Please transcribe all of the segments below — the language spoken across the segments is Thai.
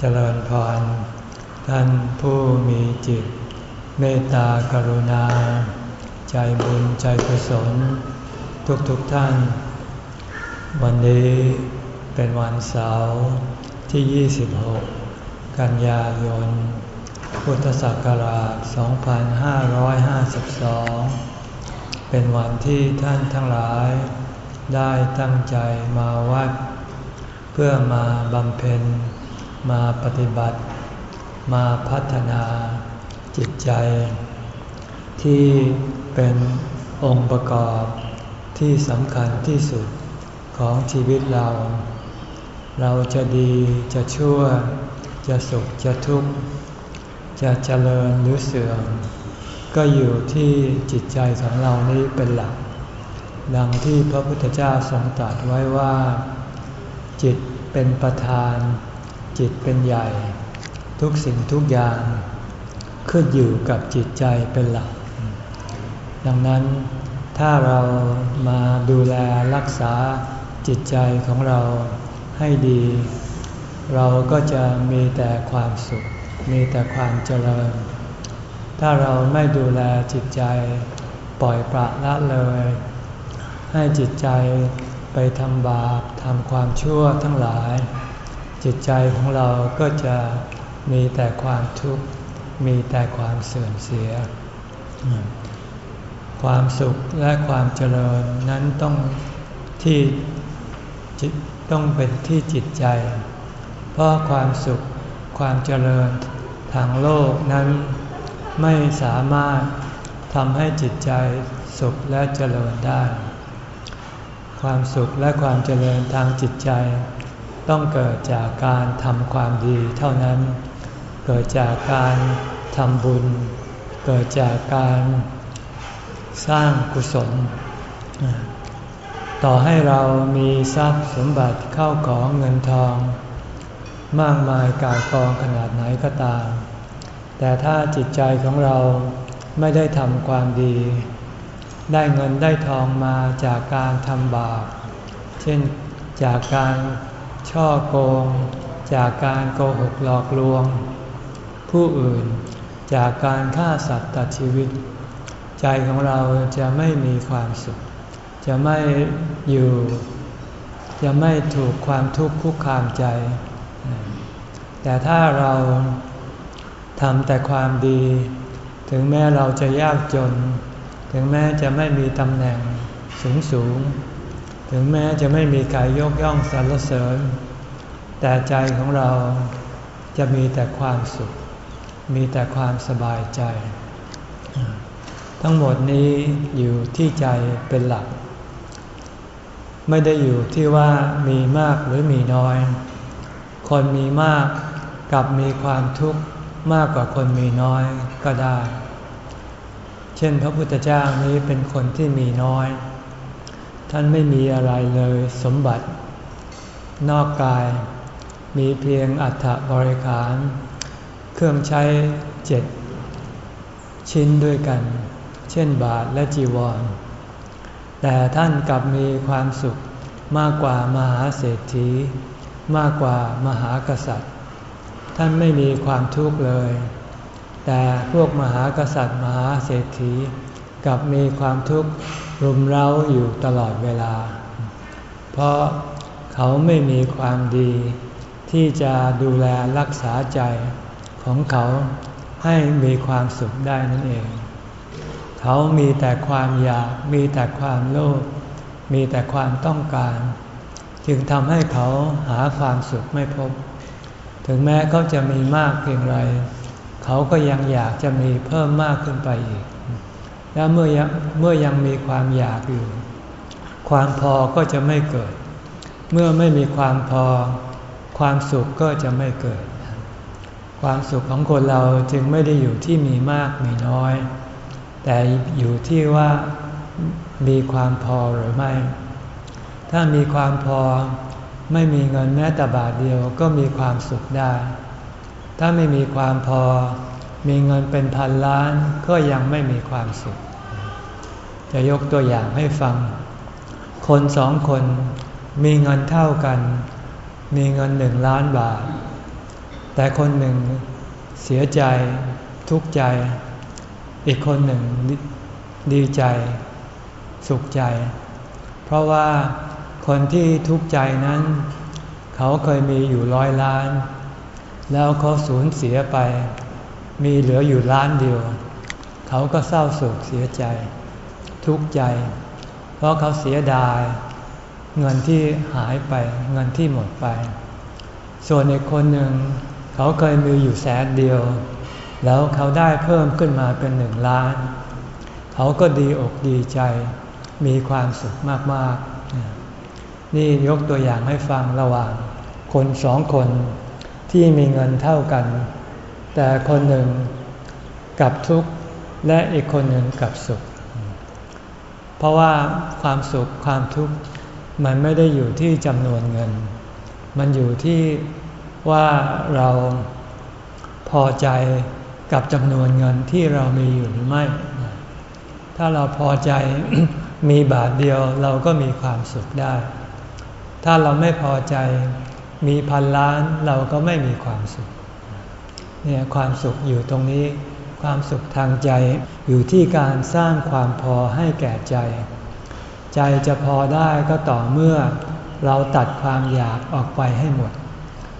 เจริญพร ท่านผู้มีจิต เมตตากรุณา ใจบุญใจกุศล ทุกๆทท่าน วันนี้เป็นวันเสาร์ที่ 26 กันยายน พุทธศักราช 2552 เป็นวันที่ท่านทั้งหลาย ได้ตั้งใจมาวัด เพื่อมาบำเพ็ญ มาปฏิบัติ มาพัฒนาจิตใจ ที่เป็นองค์ประกอบที่สำคัญที่สุดของชีวิตเรา เราจะดีจะชั่ว จะสุขจะทุกข์ จะเจริญหรือเสื่อม ก็อยู่ที่จิตใจของเรานี้เป็นหลัก ดังที่พระพุทธเจ้าทรงตรัสไว้ว่า จิตเป็นประธาน จิตเป็นใหญ่ ทุกสิ่งทุกอย่างขึ้นอยู่กับจิตใจเป็นหลัก ดังนั้นถ้าเรามาดูแลรักษาจิตใจของเราให้ดี เราก็จะมีแต่ความสุข มีแต่ความเจริญ ถ้าเราไม่ดูแลจิตใจปล่อยปละละเลย ให้จิตใจไปทำบาปทำความชั่วทั้งหลาย จิตใจของเราก็จะมีแต่ความทุกข์ มีแต่ความเสื่อมเสีย ความสุขและความเจริญนั้นต้องที่ต้องเป็นที่จิตใจ เพราะความสุขความเจริญทางโลกนั้นไม่สามารถทำให้จิตใจสุขและเจริญได้ ความสุขและความเจริญทางจิตใจ ต้องเกิดจากการทำความดีเท่านั้น เกิดจากการทำบุญ เกิดจากการสร้างกุศล ต่อให้เรามีทรัพย์สมบัติเข้าของเงินทอง มากมายกายกองขนาดไหนก็ตาม แต่ถ้าจิตใจของเราไม่ได้ทำความดี ได้เงินได้ทองมาจากการทำบาป เช่นจากการ ช่อโกง จากการโกหกหลอกลวง ผู้อื่นจากการฆ่าสัตว์ตัดชีวิต ใจของเราจะไม่มีความสุข จะไม่อยู่ จะไม่ถูกความทุกข์คุกคามใจ แต่ถ้าเราทำแต่ความดี ถึงแม้เราจะยากจน ถึงแม้จะไม่มีตำแหน่งสูงสูง ถึงแม้จะไม่มีใครยกย่องสรรเสริญ แต่ใจของเราจะมีแต่ความสุข มีแต่ความสบายใจ ทั้งหมดนี้อยู่ที่ใจเป็นหลัก ไม่ได้อยู่ที่ว่ามีมากหรือมีน้อย คนมีมากกับมีความทุกข์มากกว่าคนมีน้อยก็ได้ เช่นพระพุทธเจ้านี้เป็นคนที่มีน้อย ท่านไม่มีอะไรเลยสมบัติ นอกกาย มีเพียงอัฐบริขาร เครื่องใช้เจ็ดชิ้นด้วยกัน เช่นบาทและจีวร แต่ท่านกลับมีความสุขมากกว่ามหาเศรษฐี มากกว่ามหากษัตริย์ ท่านไม่มีความทุกข์เลย แต่พวกมหากษัตริย์มหาเศรษฐีกลับมีความทุกข์ รุมเร้าอยู่ตลอดเวลา เพราะเขาไม่มีความดีที่จะดูแลรักษาใจของเขาให้มีความสุขได้นั่นเอง เขามีแต่ความอยาก มีแต่ความโลภ มีแต่ความต้องการ จึงทำให้เขาหาความสุขไม่พบ ถึงแม้เขาจะมีมากเพียงไร เขาก็ยังอยากจะมีเพิ่มมากขึ้นไปอีก แล้วเมื่อยังเมื่อยังมีความอยากอยู่ ความพอก็จะไม่เกิด เมื่อไม่มีความพอ ความสุขก็จะไม่เกิด ความสุขของคนเราจึงไม่ได้อยู่ที่มีมากมีน้อย แต่อยู่ที่ว่ามีความพอหรือไม่ ถ้ามีความพอไม่มีเงินแม้แต่บาทเดียวก็มีความสุขได้ ถ้าไม่มีความพอ มีเงินเป็นพันล้านก็ยังไม่มีความสุข จะยกตัวอย่างให้ฟัง คนสองคนมีเงินเท่ากัน มีเงินหนึ่งล้านบาท แต่คนหนึ่งเสียใจทุกข์ใจ อีกคนหนึ่งดีใจ สุขใจ เพราะว่าคนที่ทุกข์ใจนั้น เขาเคยมีอยู่ร้อยล้าน แล้วเขาสูญเสียไป มีเหลืออยู่ล้านเดียว เขาก็เศร้าโศกเสียใจ ทุกข์ใจ เพราะเขาเสียดาย เงินที่หายไปเงินที่หมดไป ส่วนอีกคนหนึ่งเขาเคยมีอยู่แสนเดียว แล้วเขาได้เพิ่มขึ้นมาเป็นหนึ่งล้าน เขาก็ดีอกดีใจ มีความสุขมากๆ นี่ยกตัวอย่างให้ฟังระหว่าง คนสองคนที่มีเงินเท่ากัน แต่คนหนึ่งกับทุกข์และอีกคนหนึ่งกับสุข เพราะว่าความสุขความทุกข์มันไม่ได้อยู่ที่จำนวนเงิน มันอยู่ที่ว่าเราพอใจกับจำนวนเงินที่เรามีอยู่หรือไม่ ถ้าเราพอใจมีบาทเดียวเราก็มีความสุขได้ ถ้าเราไม่พอใจมีพันล้านเราก็ไม่มีความสุข เนี่ยความสุขอยู่ตรงนี้ ความสุขทางใจอยู่ที่การสร้างความพอให้แก่ใจ ใจจะพอได้ก็ต่อเมื่อเราตัดความอยากออกไปให้หมด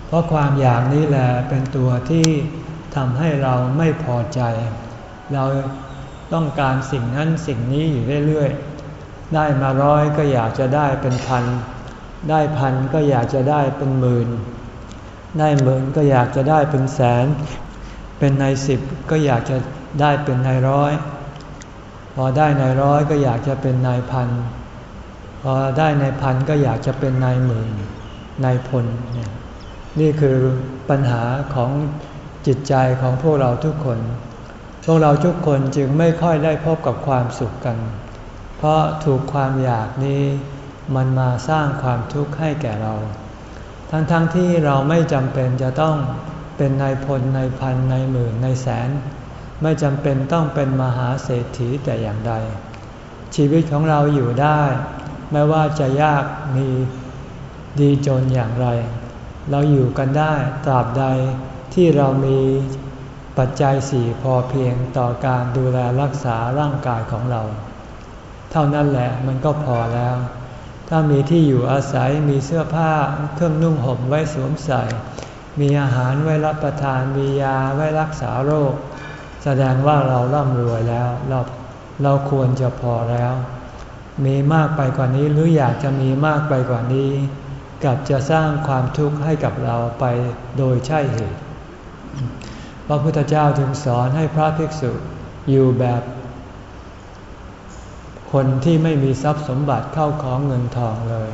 เพราะความอยากนี้แหละเป็นตัวที่ทำให้เราไม่พอใจ เราต้องการสิ่งนั้นสิ่งนี้อยู่เรื่อยๆ ได้มาร้อยก็อยากจะได้เป็นพัน ได้พันก็อยากจะได้เป็นหมื่น ได้หมื่นก็อยากจะได้เป็นแสน เป็นในสิบก็อยากจะได้เป็นในร้อย พอได้ในร้อยก็อยากจะเป็นนายพัน พอได้ในพันก็อยากจะเป็นนายหมื่นนายพลเนี่นี่คือปัญหาของจิตใจของพวกเราทุกคน พวกเราทุกคนจึงไม่ค่อยได้พบกับความสุขกัน เพราะถูกความอยากนี้มันมาสร้างความทุกข์ให้แก่เรา ทั้งๆทที่เราไม่จำเป็นจะต้อง เป็นนายพลนายพันนายหมื่นนายแสน ไม่จำเป็นต้องเป็นมหาเศรษฐีแต่อย่างใด ชีวิตของเราอยู่ได้ ไม่ว่าจะยากมีดีจนอย่างไร เราอยู่กันได้ตราบใดที่เรามีปัจจัยสี่พอเพียงต่อการดูแลรักษาร่างกายของเรา เท่านั้นแหละมันก็พอแล้ว ถ้ามีที่อยู่อาศัยมีเสื้อผ้าเครื่องนุ่งห่มไว้สวมใส่ มีอาหารไว้รับประทานมียาไว้รักษาโรค แสดงว่าเราร่ำรวยแล้วเราเราควรจะพอแล้ว มีมากไปกว่านี้หรืออยากจะมีมากไปกว่านี้ กับจะสร้างความทุกข์ให้กับเราไปโดยใช่เหตุพระพุทธเจ้าจึงสอนให้พระภิกษุอยู่แบบ คนที่ไม่มีทรัพย์สมบัติเข้าของเงินทองเลย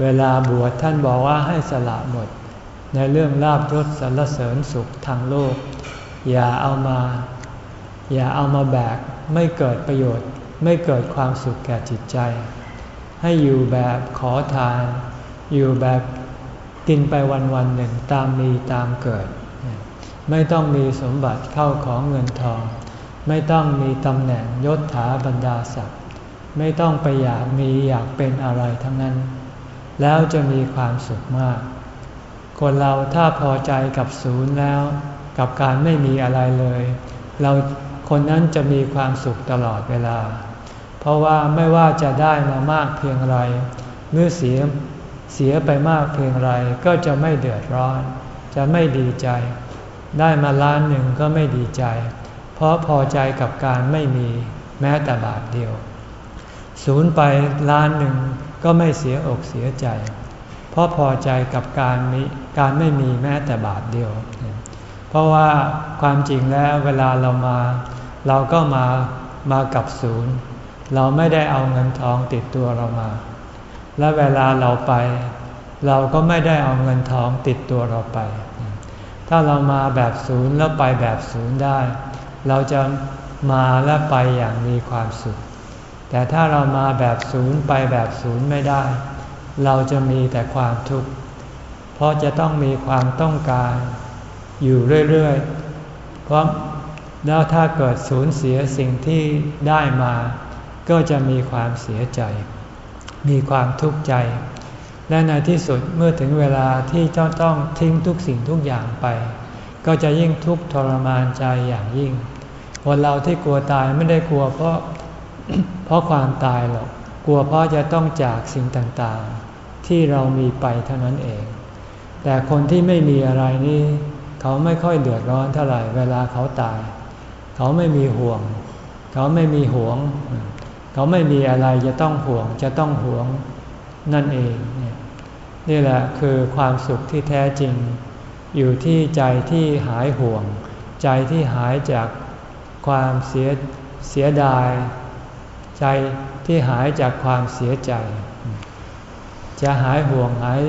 เวลาบวชท่านบอกว่าให้สละหมด ในเรื่องลาบยศสรรเสริญสุขทางโลก อย่าเอามา อย่าเอามาแบกไม่เกิดประโยชน์ไม่เกิดความสุขแก่จิตใจ ให้อยู่แบบขอทาน อยู่แบบกินไปวันวันหนึ่งตามมีตามเกิด ไม่ต้องมีสมบัติเข้าของเงินทอง ไม่ต้องมีตำแหน่งยศถาบรรดาศักดิ์ไม่ต้องไปอยากมีอยากเป็นอะไรทั้งนั้น แล้วจะมีความสุขมาก คนเราถ้าพอใจกับศูนย์แล้ว กับการไม่มีอะไรเลย เราคนนั้นจะมีความสุขตลอดเวลา เพราะว่าไม่ว่าจะได้มามากเพียงไรเมื่อเสียเสียไปมากเพียงไรก็จะไม่เดือดร้อน จะไม่ดีใจ ได้มาล้านหนึ่งก็ไม่ดีใจ เพราะพอใจกับการไม่มีแม้แต่บาทเดียว ศูนย์ไปล้านหนึ่งก็ไม่เสียอกเสียใจ เพราะพอใจกับการมีการไม่มีแม้แต่บาทเดียว เพราะว่าความจริงแล้วเวลาเรามา เราก็มามากับศูนย์ เราไม่ได้เอาเงินทองติดตัวเรามา และเวลาเราไป เราก็ไม่ได้เอาเงินทองติดตัวเราไป ถ้าเรามาแบบศูนย์แล้วไปแบบศูนย์ได้ เราจะมาและไปอย่างมีความสุข แต่ถ้าเรามาแบบศูนย์ไปแบบศูนย์ไม่ได้ เราจะมีแต่ความทุกข์ เพราะจะต้องมีความต้องการอยู่เรื่อยๆ เพราะแล้วถ้าเกิดสูญเสียสิ่งที่ได้มา ก็จะมีความเสียใจ มีความทุกข์ใจ และในที่สุดเมื่อถึงเวลาที่เจ้าต้องทิ้งทุกสิ่งทุกอย่างไป ก็จะยิ่งทุกข์ทรมานใจอย่างยิ่งคนเราที่กลัวตายไม่ได้กลัวเพราะเพราะความตายหรอก ลัวเพราะจะต้องจากสิ่งต่างๆ ที่เรามีไปเท่านั้นเอง แต่คนที่ไม่มีอะไรนี่เขาไม่ค่อยเดือดร้อนเท่าไหร่เวลาเขาตาย เขาไม่มีห่วง เขาไม่มีห่วง เขาไม่มีอะไรจะต้องห่วงจะต้องห่วงนั่นเอง นี่แหละคือความสุขที่แท้จริง อยู่ที่ใจที่หายห่วง ใจที่หายจากความเสียเสียดาย ใจ ที่หายจากความเสียใจ จะหายห่วงหาย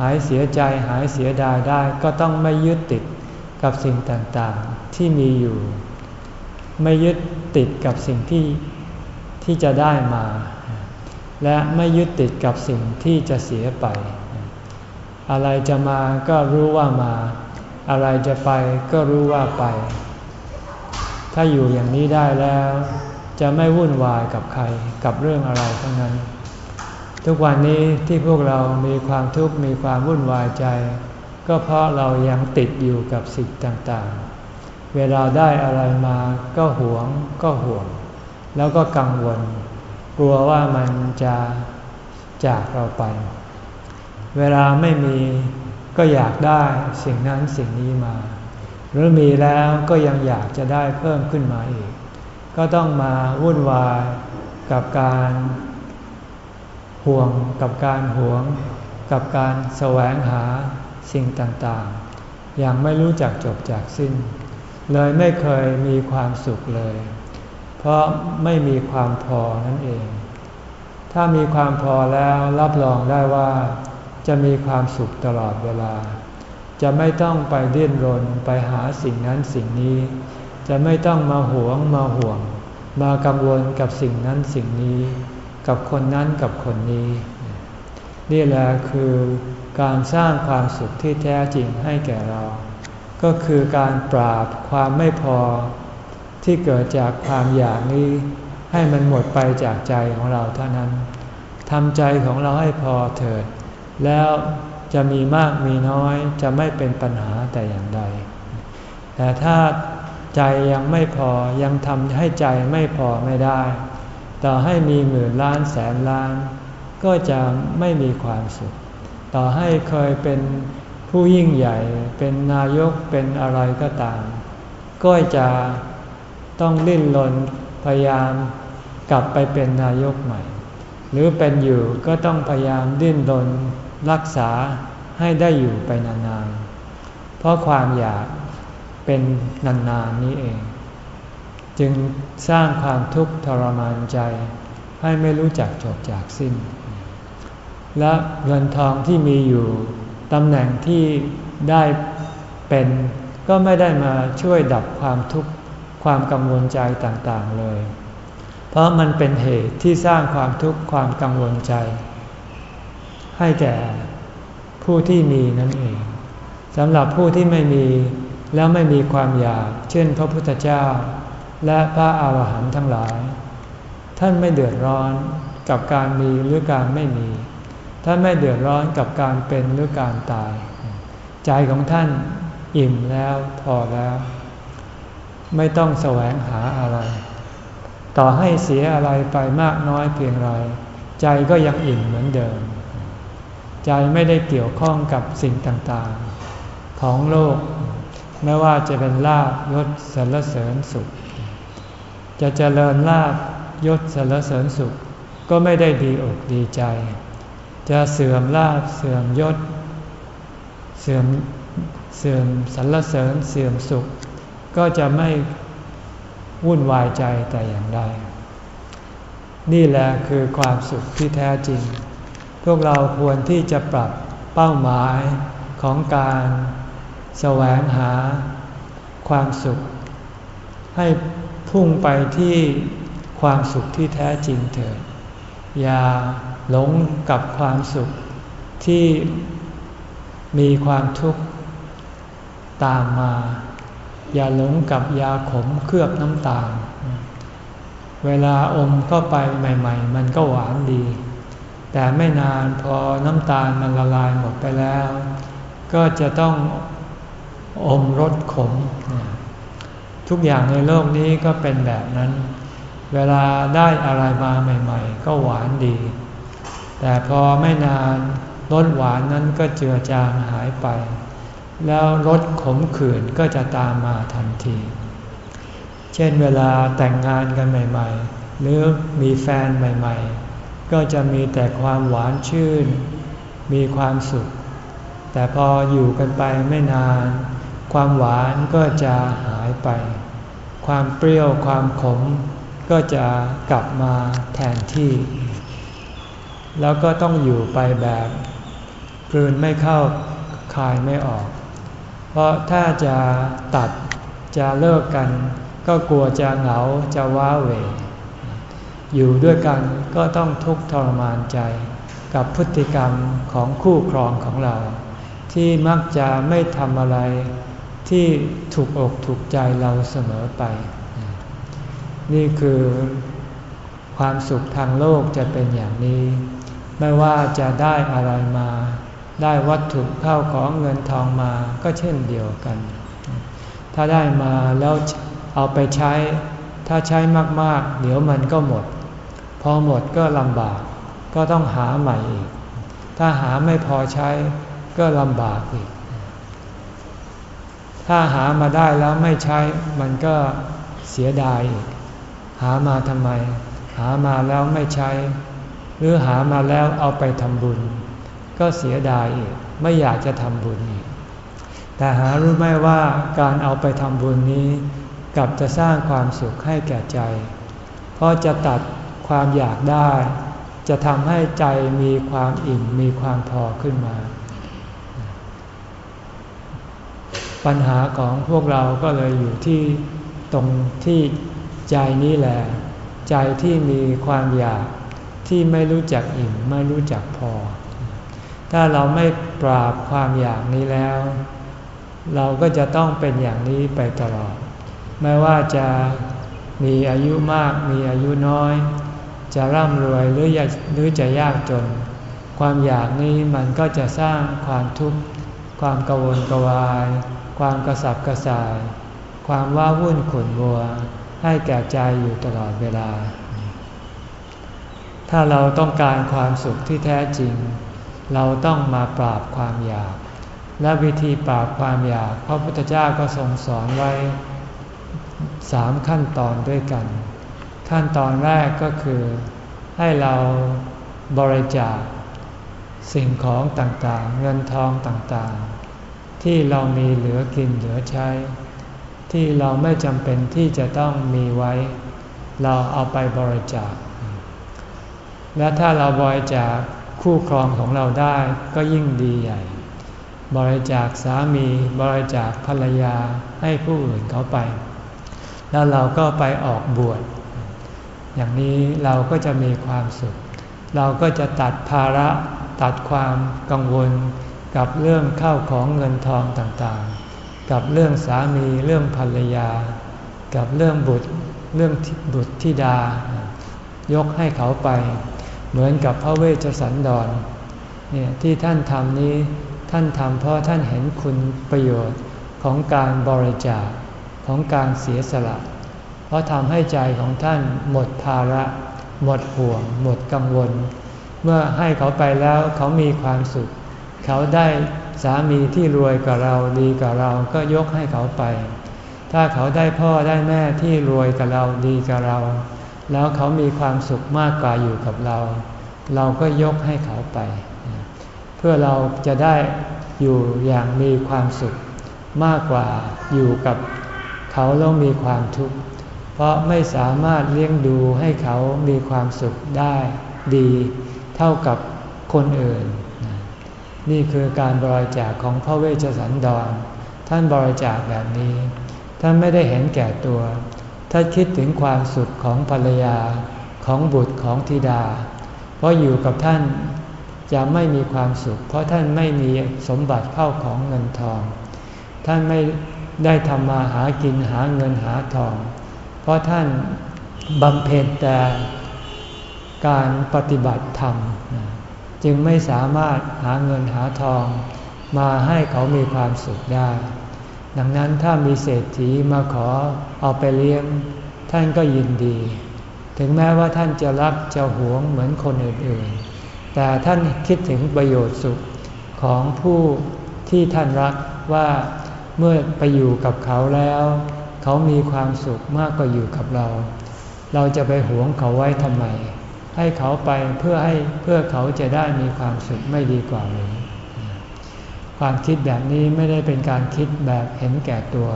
หายเสียใจหายเสียดายได้ก็ต้องไม่ยึดติดกับสิ่งต่างๆที่มีอยู่ ไม่ยึดติดกับสิ่งที่ที่จะได้มา และไม่ยึดติดกับสิ่งที่จะเสียไป อะไรจะมาก็รู้ว่ามา อะไรจะไปก็รู้ว่าไป ถ้าอยู่อย่างนี้ได้แล้ว จะไม่วุ่นวายกับใครกับเรื่องอะไรทั้งนั้น ทุกวันนี้ที่พวกเรามีความทุกข์มีความวุ่นวายใจ ก็เพราะเรายังติดอยู่กับสิ่งต่างๆ เวลาได้อะไรมาก็หวงก็ห่วง แล้วก็กังวล กลัวว่ามันจะจากเราไป เวลาไม่มีก็อยากได้สิ่งนั้นสิ่งนี้มา หรือมีแล้วก็ยังอยากจะได้เพิ่มขึ้นมาอีก ก็ต้องมาวุ่นวายกับการห่วงกับการหวง กับการแสวงหาสิ่งต่างๆ อย่างไม่รู้จักจบจากสิ้น เลยไม่เคยมีความสุขเลย เพราะไม่มีความพอนั่นเอง ถ้ามีความพอแล้วรับรองได้ว่า จะมีความสุขตลอดเวลา จะไม่ต้องไปเดิ้นรนไปหาสิ่งนั้นสิ่งนี้ จะไม่ต้องมาหวงมาห่วง มากังวลกับสิ่งนั้นสิ่งนี้ กับคนนั้นกับคนนี้ นี่แหละคือการสร้างความสุขที่แท้จริงให้แก่เรา ก็คือการปราบความไม่พอ ที่เกิดจากความอยากนี้ให้มันหมดไปจากใจของเราเท่านั้นทำใจของเราให้พอเถิด แล้วจะมีมากมีน้อยจะไม่เป็นปัญหาแต่อย่างใด แต่ถ้า ใจยังไม่พอยังทำให้ใจไม่พอไม่ได้ ต่อให้มีหมื่นล้านแสนล้าน ก็จะไม่มีความสุข ต่อให้เคยเป็นผู้ยิ่งใหญ่เป็นนายกเป็นอะไรก็ตาม ก็จะต้องลิ้นรนพยายามกลับไปเป็นนายกใหม่ หรือเป็นอยู่ก็ต้องพยายามดิ้นรนรักษาให้ได้อยู่ไปนานๆเพราะความอยาก เป็นนานๆนนี้เอง จึงสร้างความทุกข์ทรมานใจ ให้ไม่รู้จักจบจากสิ้น และเงินทองที่มีอยู่ตำแหน่งที่ได้เป็นก็ไม่ได้มาช่วยดับความทุกข์ความกังวลใจต่างๆเลย เพราะมันเป็นเหตุที่สร้างความทุกข์ความกังวลใจ ให้แก่ผู้ที่มีนั่นเองสำหรับผู้ที่ไม่มี แล้วไม่มีความอยาก เช่น พระพุทธเจ้า และพระอาหารหันต์ทั้งหลาย ท่านไม่เดือดร้อนกับการมีหรือการไม่มี ท่านไม่เดือดร้อนกับการเป็นหรือการตาย ใจของท่านอิ่มแล้วพอแล้ว ไม่ต้องแสวงหาอะไร ต่อให้เสียอะไรไปมากน้อยเพียงไร ใจก็ยังอิ่มเหมือนเดิม ใจไม่ได้เกี่ยวข้องกับสิ่งต่างๆ ของโลก ไม่ว่าจะเป็นลาบยศสรรเสริญสุข จะเจริญลาบยศสรรเสริญสุข ก็ไม่ได้ดีอกดีใจ จะเสื่อมลาบเสื่อมยศ เสื่อมเสื่อมสรรเสริญเสื่อมสุข ก็จะไม่วุ่นวายใจแต่อย่างใดนี่แหละคือความสุขที่แท้จริง พวกเราควรที่จะปรับเป้าหมายของการ แสวงหาความสุข ให้พุ่งไปที่ความสุขที่แท้จริงเถิด อย่าหลงกับความสุขที่มีความทุกข์ตามมา อย่าหลงกับยาขมเคลือบน้ำตาล เวลาอมเข้าไปใหม่ ๆ มันก็หวานดี แต่ไม่นานพอน้ำตาลมันละลายหมดไปแล้ว ก็จะต้อง อมรสขม ทุกอย่างในโลกนี้ก็เป็นแบบนั้น เวลาได้อะไรมาใหม่ๆ ก็หวานดี แต่พอไม่นานรสหวานนั้นก็เจือจางหายไป แล้วรสขมขื่นก็จะตามมาทันที เช่นเวลาแต่งงานกันใหม่ๆ หรือมีแฟนใหม่ๆ ก็จะมีแต่ความหวานชื่น มีความสุข แต่พออยู่กันไปไม่นาน ความหวานก็จะหายไป ความเปรี้ยวความขมก็จะกลับมาแทนที่ แล้วก็ต้องอยู่ไปแบบกลืนไม่เข้าคายไม่ออก เพราะถ้าจะตัดจะเลิกกัน ก็กลัวจะเหงาจะว้าเหวอยู่ด้วยกันก็ต้องทุกข์ทรมานใจ กับพฤติกรรมของคู่ครองของเรา ที่มักจะไม่ทำอะไร ที่ถูกอกถูกใจเราเสมอไป นี่คือความสุขทางโลกจะเป็นอย่างนี้ ไม่ว่าจะได้อะไรมา ได้วัตถุเข้าของเงินทองมาก็เช่นเดียวกัน ถ้าได้มาแล้วเอาไปใช้ ถ้าใช้มากๆ เดี๋ยวมันก็หมด พอหมดก็ลำบาก ก็ต้องหาใหม่อีก ถ้าหาไม่พอใช้ก็ลำบากอีก ถ้าหามาได้แล้วไม่ใช้มันก็เสียดายอีก หามาทำไม หามาแล้วไม่ใช้ หรือหามาแล้วเอาไปทำบุญ ก็เสียดายอีก ไม่อยากจะทำบุญอีก แต่หารู้ไหมว่าการเอาไปทำบุญนี้ กลับจะสร้างความสุขให้แก่ใจ เพราะจะตัดความอยากได้ จะทำให้ใจมีความอิ่มมีความพอขึ้นมา ปัญหาของพวกเราก็เลยอยู่ที่ตรงที่ใจนี้แหละ ใจที่มีความอยากที่ไม่รู้จักอิ่มไม่รู้จักพอ ถ้าเราไม่ปราบความอยากนี้แล้ว เราก็จะต้องเป็นอย่างนี้ไปตลอด ไม่ว่าจะมีอายุมากมีอายุน้อย จะร่ำรวยหรือหรือจะยากจน ความอยากนี้มันก็จะสร้างความทุกข์ความกังวลกวาย ความกระสับกระส่าย ความว้าวุ่นขุ่นมัว ให้แก่ใจอยู่ตลอดเวลา ถ้าเราต้องการความสุขที่แท้จริง เราต้องมาปราบความอยาก และวิธีปราบความอยาก พระพุทธเจ้าก็ทรงสอนไว้สามขั้นตอนด้วยกัน ขั้นตอนแรกก็คือให้เราบริจาคสิ่งของต่างๆ เงินทองต่างๆ ที่เรามีเหลือกินเหลือใช้ ที่เราไม่จำเป็นที่จะต้องมีไว้ เราเอาไปบริจาค และถ้าเราบริจาคคู่ครองของเราได้ก็ยิ่งดีใหญ่ บริจาคสามีบริจาคภรรยาให้ผู้อื่นเขาไป แล้วเราก็ไปออกบวชอย่างนี้เราก็จะมีความสุข เราก็จะตัดภาระตัดความกังวล กับเรื่องเข้าของเงินทองต่างๆ กับเรื่องสามีเรื่องภรรยา กับเรื่องบุตรเรื่องบุตรธิดา ยกให้เขาไป เหมือนกับพระเวชสันดรเนี่ยที่ท่านทำนี้ท่านทำเพราะท่านเห็นคุณประโยชน์ของการบริจาคของการเสียสละ เพราะทำให้ใจของท่านหมดภาระ หมดห่วง หมดกังวล เมื่อให้เขาไปแล้วเขามีความสุข เขาได้สามีที่รวยกว่าเราดีกว่าเราก็ยกให้เขาไป ถ้าเขาได้พ่อได้แม่ที่รวยกับเราดีกับเรา แล้วเขามีความสุขมากกว่าอยู่กับเรา เราก็ยกให้เขาไป เพื่อเราจะได้อยู่อย่างมีความสุขมากกว่าอยู่กับเขาแล้วมีความทุกข์เพราะไม่สามารถเลี้ยงดูให้เขามีความสุขได้ดี เท่ากับคนอื่น นี่คือการบริจาคของพระเวชสันดร ท่านบริจาคแบบนี้ ท่านไม่ได้เห็นแก่ตัว ท่านคิดถึงความสุขของภรรยาของบุตรของธิดา เพราะอยู่กับท่านจะไม่มีความสุข เพราะท่านไม่มีสมบัติเข้าของเงินทอง ท่านไม่ได้ทำมาหากินหาเงินหาทอง เพราะท่านบำเพ็ญแต่การปฏิบัติธรรม จึงไม่สามารถหาเงินหาทอง มาให้เขามีความสุขได้ ดังนั้นถ้ามีเศรษฐีมาขอเอาไปเลี้ยง ท่านก็ยินดี ถึงแม้ว่าท่านจะรักจะหวงเหมือนคนอื่นๆ แต่ท่านคิดถึงประโยชน์สุขของผู้ที่ท่านรักว่าเมื่อไปอยู่กับเขาแล้ว เขามีความสุขมากกว่าอยู่กับเรา เราจะไปหวงเขาไว้ทำไม ให้เขาไปเพื่อให้เพื่อเขาจะได้มีความสุขไม่ดีกว่าหรือความคิดแบบนี้ไม่ได้เป็นการคิดแบบเห็นแก่ตัว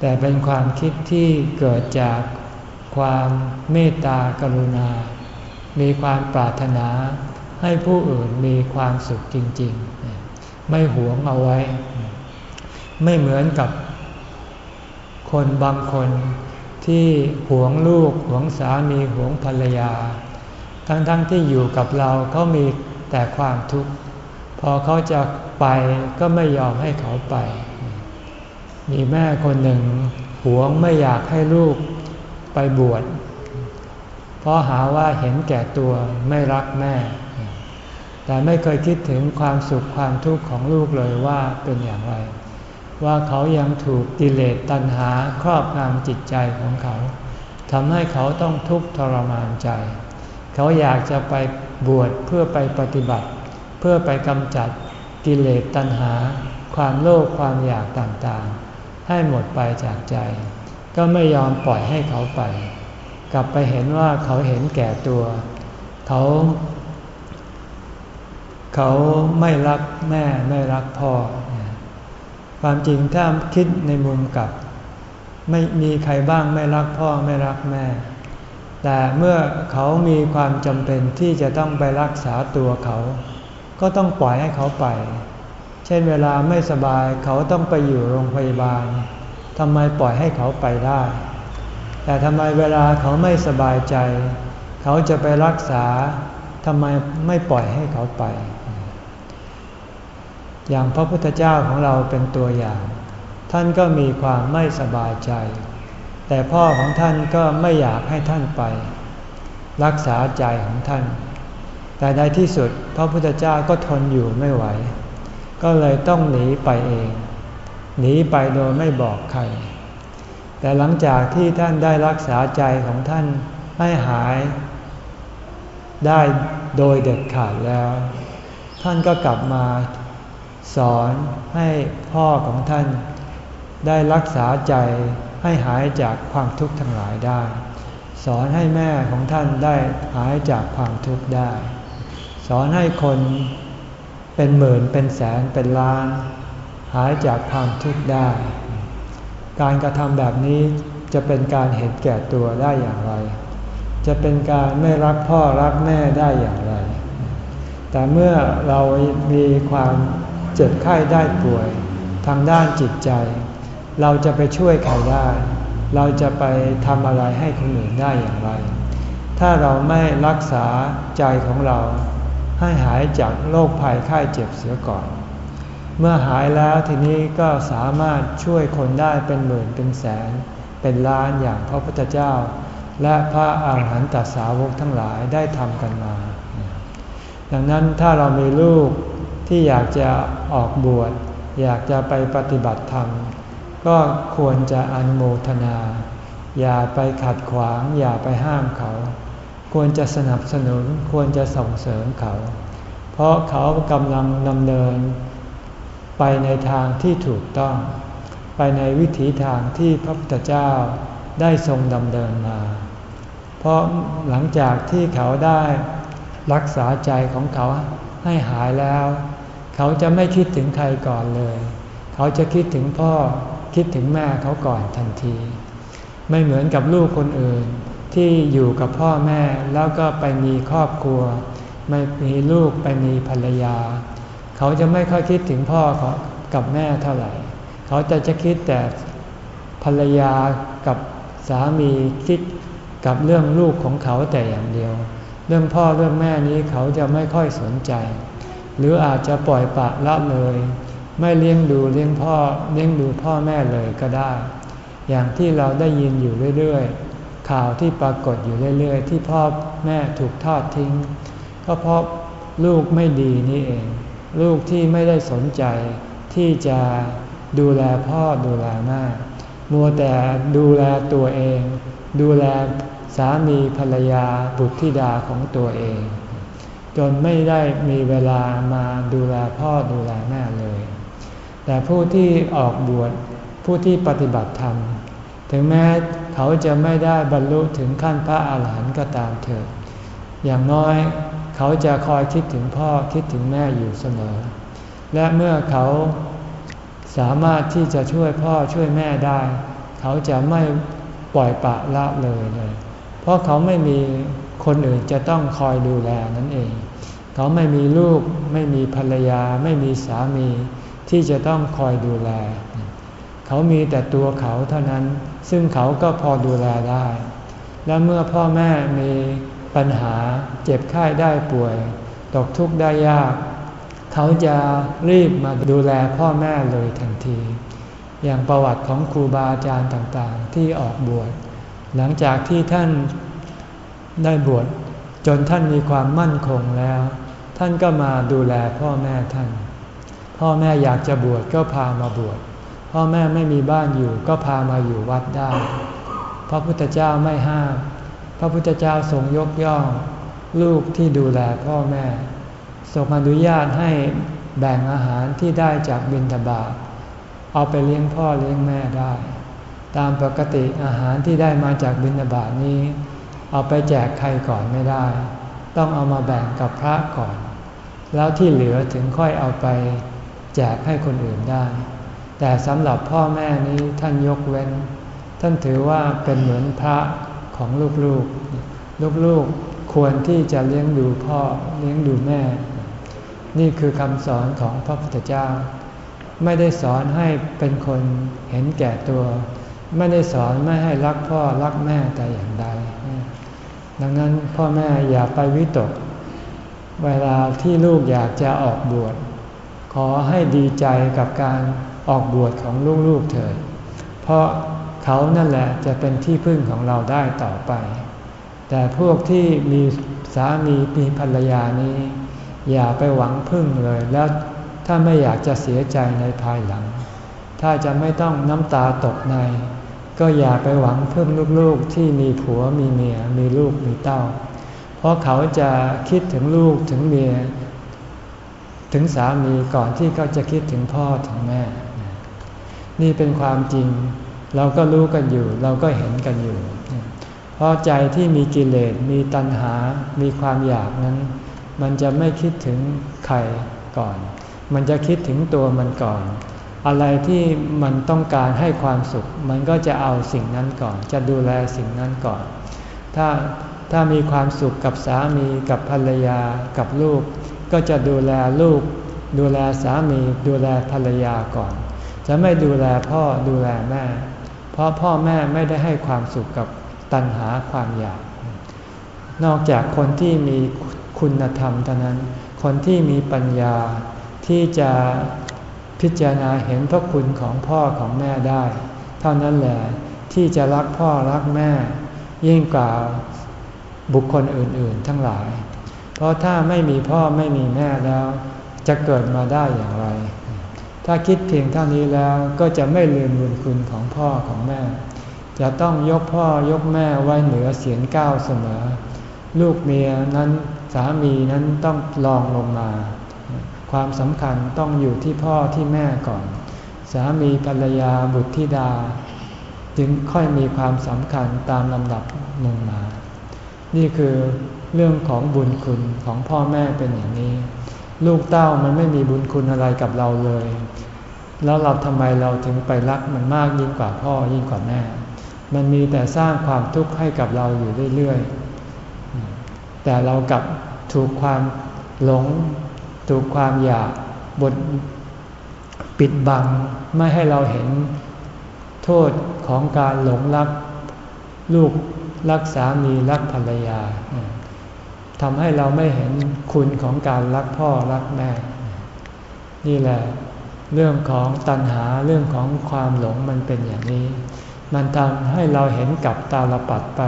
แต่เป็นความคิดที่เกิดจากความเมตตากรุณา มีความปรารถนาให้ผู้อื่นมีความสุขจริง ๆ ไม่หวงเอาไว้ ไม่เหมือนกับคนบางคนที่หวงลูกหวงสามีหวงภรรยา ทั้งๆทที่อยู่กับเราเขามีแต่ความทุกข์ พอเขาจะไปก็ไม่ยอมให้เขาไป มีแม่คนหนึ่งหวงไม่อยากให้ลูกไปบวช เพราะหาว่าเห็นแก่ตัวไม่รักแม่ แต่ไม่เคยคิดถึงความสุขความทุกข์ของลูกเลยว่าเป็นอย่างไร ว่าเขายังถูกกิเลสตัณหาครอบงำจิตใจของเขาทำให้เขาต้องทุกข์ทรมานใจ เขาอยากจะไปบวชเพื่อไปปฏิบัติ เพื่อไปกำจัดกิเลสตัณหา ความโลภความอยากต่างๆ ให้หมดไปจากใจ ก็ไม่ยอมปล่อยให้เขาไป กลับไปเห็นว่าเขาเห็นแก่ตัว เขา เขาไม่รักแม่ไม่รักพ่อ ความจริงถ้าคิดในมุมกลับ ไม่มีใครบ้างไม่รักพ่อไม่รักแม่ แต่เมื่อเขามีความจำเป็นที่จะต้องไปรักษาตัวเขา ก็ต้องปล่อยให้เขาไป เช่นเวลาไม่สบายเขาต้องไปอยู่โรงพยาบาลทำไมปล่อยให้เขาไปได้ แต่ทำไมเวลาเขาไม่สบายใจ เขาจะไปรักษาทำไมไม่ปล่อยให้เขาไป อย่างพระพุทธเจ้าของเราเป็นตัวอย่าง ท่านก็มีความไม่สบายใจ แต่พ่อของท่านก็ไม่อยากให้ท่านไป รักษาใจของท่าน แต่ในที่สุดพระพุทธเจ้าก็ทนอยู่ไม่ไหว ก็เลยต้องหนีไปเอง หนีไปโดยไม่บอกใคร แต่หลังจากที่ท่านได้รักษาใจของท่านให้หาย ได้โดยเด็ดขาดแล้ว ท่านก็กลับมาสอนให้พ่อของท่านได้รักษาใจ ให้หายจากความทุกข์ทั้งหลายได้ สอนให้แม่ของท่านได้หายจากความทุกข์ได้ สอนให้คนเป็นหมื่นเป็นแสนเป็นล้าน หายจากความทุกข์ได้ การกระทำแบบนี้จะเป็นการเห็นแก่ตัวได้อย่างไร จะเป็นการไม่รักพ่อรักแม่ได้อย่างไร แต่เมื่อเรามีความเจ็บไข้ได้ป่วยทางด้านจิตใจ เราจะไปช่วยใครได้ เราจะไปทำอะไรให้คนอื่นได้อย่างไร ถ้าเราไม่รักษาใจของเรา ให้หายจากโรคภัยไข้เจ็บเสียก่อน เมื่อหายแล้วทีนี้ก็สามารถช่วยคนได้เป็นหมื่นเป็นแสน เป็นล้านอย่างพระพุทธเจ้า และพระอาหารหันตสาวกทั้งหลายได้ทำกันมา ดังนั้นถ้าเรามีลูกที่อยากจะออกบวชอยากจะไปปฏิบัติธรรม ก็ควรจะอนโมทนา อย่าไปขัดขวาง อย่าไปห้ามเขา ควรจะสนับสนุนควรจะส่งเสริมเขา เพราะเขากำลังดำเนิน ไปในทางที่ถูกต้อง ไปในวิถีทางที่พระพุทธเจ้าได้ทรงดำเนินมา เพราะหลังจากที่เขาได้รักษาใจของเขาให้หายแล้ว เขาจะไม่คิดถึงใครก่อนเลย เขาจะคิดถึงพ่อ คิดถึงแม่เขาก่อนทันที ไม่เหมือนกับลูกคนอื่นที่อยู่กับพ่อแม่แล้วก็ไปมีครอบครัว ไม่มีลูกไปมีภรรยา เขาจะไม่ค่อยคิดถึงพ่อกับแม่เท่าไหร่ เขาจะจะคิดแต่ภรรยากับสามีคิดกับเรื่องลูกของเขาแต่อย่างเดียว เรื่องพ่อเรื่องแม่นี้เขาจะไม่ค่อยสนใจ หรืออาจจะปล่อยปะละเลย ไม่เลี้ยงดูเลี้ยงพ่อเลี้ยงดูพ่อแม่เลยก็ได้ อย่างที่เราได้ยินอยู่เรื่อยๆ ข่าวที่ปรากฏอยู่เรื่อยๆ ที่พ่อแม่ถูกทอดทิ้ง ก็เพราะลูกไม่ดีนี่เอง ลูกที่ไม่ได้สนใจที่จะดูแลพ่อดูแลแม่มัวแต่ดูแลตัวเอง ดูแลสามีภรรยาบุตรธิดาของตัวเอง จนไม่ได้มีเวลามาดูแลพ่อดูแลแม่เลย แต่ผู้ที่ออกบวชผู้ที่ปฏิบัติธรรม ถึงแม้เขาจะไม่ได้บรรลุถึงขั้นพระอาหารหันต์ก็ตามเถิดอย่างน้อยเขาจะคอยคิดถึงพ่อคิดถึงแม่อยู่เสมอ และเมื่อเขาสามารถที่จะช่วยพ่อช่วยแม่ได้ เขาจะไม่ปล่อยปะละเลยเลย เพราะเขาไม่มีคนอื่นจะต้องคอยดูแลนั่นเอง เขาไม่มีลูก ไม่มีภรรยา ไม่มีสามี ที่จะต้องคอยดูแล เขามีแต่ตัวเขาเท่านั้นซึ่งเขาก็พอดูแลได้ และเมื่อพ่อแม่มีปัญหาเจ็บไข้ได้ป่วย ตกทุกข์ได้ยาก เขาจะรีบมาดูแลพ่อแม่เลยทันที อย่างประวัติของครูบาอาจารย์ต่างๆ ที่ออกบวชหลังจากที่ท่านได้บวชจนท่านมีความมั่นคงแล้ว ท่านก็มาดูแลพ่อแม่ท่าน พ่อแม่อยากจะบวชก็พามาบวช พ่อแม่ไม่มีบ้านอยู่ก็พามาอยู่วัดได้ พระพุทธเจ้าไม่ห้าม พระพุทธเจ้าทรงยกย่องลูกที่ดูแลพ่อแม่ทรงอนุญาตให้แบ่งอาหารที่ได้จากบิณฑบาตเอาไปเลี้ยงพ่อเลี้ยงแม่ได้ ตามปกติอาหารที่ได้มาจากบิณฑบาตนี้ เอาไปแจกใครก่อนไม่ได้ ต้องเอามาแบ่งกับพระก่อน แล้วที่เหลือถึงค่อยเอาไป แจกให้คนอื่นได้ แต่สำหรับพ่อแม่นี้ท่านยกเว้น ท่านถือว่าเป็นเหมือนพระของลูกๆ ลูกๆควรที่จะเลี้ยงดูพ่อเลี้ยงดูแม่ นี่คือคำสอนของพระพุทธเจ้า ไม่ได้สอนให้เป็นคนเห็นแก่ตัว ไม่ได้สอนไม่ให้รักพ่อรักแม่แต่อย่างใด ดังนั้นพ่อแม่อย่าไปวิตก เวลาที่ลูกอยากจะออกบวช ขอให้ดีใจกับการออกบวชของลูกๆเถิด เพราะเขานั่นแหละจะเป็นที่พึ่งของเราได้ต่อไป แต่พวกที่มีสามีมีภรรยานี้ อย่าไปหวังพึ่งเลยแล้วถ้าไม่อยากจะเสียใจในภายหลัง ถ้าจะไม่ต้องน้ำตาตกใน ก็อย่าไปหวังพึ่งลูกๆที่มีผัวมีเมียมีลูกมีเต้า เพราะเขาจะคิดถึงลูกถึงเมีย ถึงสามีก่อนที่เขาจะคิดถึงพ่อถึงแม่ นี่เป็นความจริง เราก็รู้กันอยู่ เราก็เห็นกันอยู่ เพราะใจที่มีกิเลสมีตัณหา มีความอยากนั้น มันจะไม่คิดถึงใครก่อน มันจะคิดถึงตัวมันก่อน อะไรที่มันต้องการให้ความสุข มันก็จะเอาสิ่งนั้นก่อน จะดูแลสิ่งนั้นก่อน ถ้าถ้ามีความสุขกับสามีกับภรรยากับลูก ก็จะดูแลลูก ดูแลสามี ดูแลภรรยาก่อน จะไม่ดูแลพ่อดูแลแม่ เพราะพ่อแม่ไม่ได้ให้ความสุขกับตัณหาความอยาก นอกจากคนที่มีคุณธรรมเท่านั้น คนที่มีปัญญาที่จะพิจารณาเห็นพระคุณของพ่อของแม่ได้ เท่านั้นแหละที่จะรักพ่อรักแม่ ยิ่งกว่าบุคคลอื่น ๆ ทั้งหลาย ราะถ้าไม่มีพ่อไม่มีแม่แล้ว จะเกิดมาได้อย่างไร ถ้าคิดเพียงเท่านี้แล้วก็จะไม่ลืมบุญคุณของพ่อของแม่ จะต้องยกพ่อยกแม่ไว้เหนือเสียงก้าวเสมอ ลูกเมียนั้นสามีนั้นต้องลองลงมา ความสำคัญต้องอยู่ที่พ่อที่แม่ก่อน สามีภรรยาบุตรธิดา จึงค่อยมีความสำคัญตามลำดับลงมา นี่คือ เรื่องของบุญคุณของพ่อแม่เป็นอย่างนี้ ลูกเต้ามันไม่มีบุญคุณอะไรกับเราเลย แล้วเราทำไมเราถึงไปรักมันมากยิ่งกว่าพ่อยิ่งกว่าแม่ มันมีแต่สร้างความทุกข์ให้กับเราอยู่เรื่อยๆ แต่เรากลับถูกความหลง ถูกความอยากบดปิดบังไม่ให้เราเห็นโทษของการหลงรักลูกรักสามีรักภรรยา ทำให้เราไม่เห็นคุณของการรักพ่อรักแม่ นี่แหละ เรื่องของตัณหาเรื่องของความหลงมันเป็นอย่างนี้ มันทำให้เราเห็นกับตาลปัดไป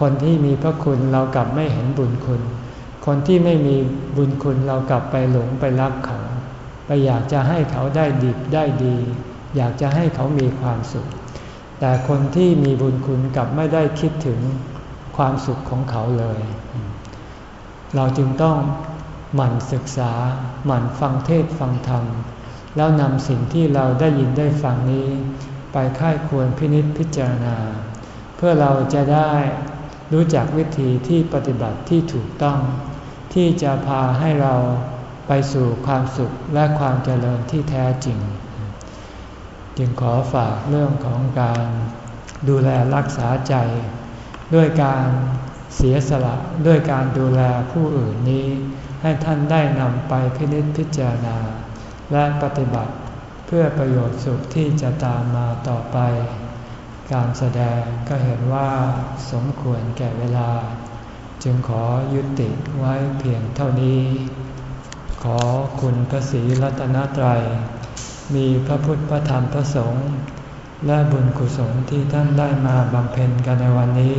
คนที่มีพระคุณเรากลับไม่เห็นบุญคุณคคนที่ไม่มีบุญคุณเรากลับไปหลงไปรักเขา ไปอยากจะให้เขาได้ดีได้ดี อยากจะให้เขามีความสุข แต่คนที่มีบุญคุณกลับไม่ได้คิดถึงความสุขของเขาเลย เราจึงต้องหมั่นศึกษาหมั่นฟังเทศฟังธรรม แล้วนำสิ่งที่เราได้ยินได้ฟังนี้ ไปค่ายควรพินิจพิจารณา เพื่อเราจะได้รู้จักวิธีที่ปฏิบัติที่ถูกต้อง ที่จะพาให้เราไปสู่ความสุขและความเจริญที่แท้จริง จึงขอฝากเรื่องของการดูแลรักษาใจ ด้วยการ เสียสละด้วยการดูแลผู้อื่นนี้ ให้ท่านได้นำไปพินิจพิจารณา และปฏิบัติเพื่อประโยชน์สุขที่จะตามมาต่อไป การแสดงก็เห็นว่าสมควรแก่เวลา จึงขอยุติไว้เพียงเท่านี้ ขอคุณพระศรีรัตนตรัย มีพระพุทธพระธรรมพระสงฆ์และบุญกุศลที่ท่านได้มาบำเพ็ญกันในวันนี้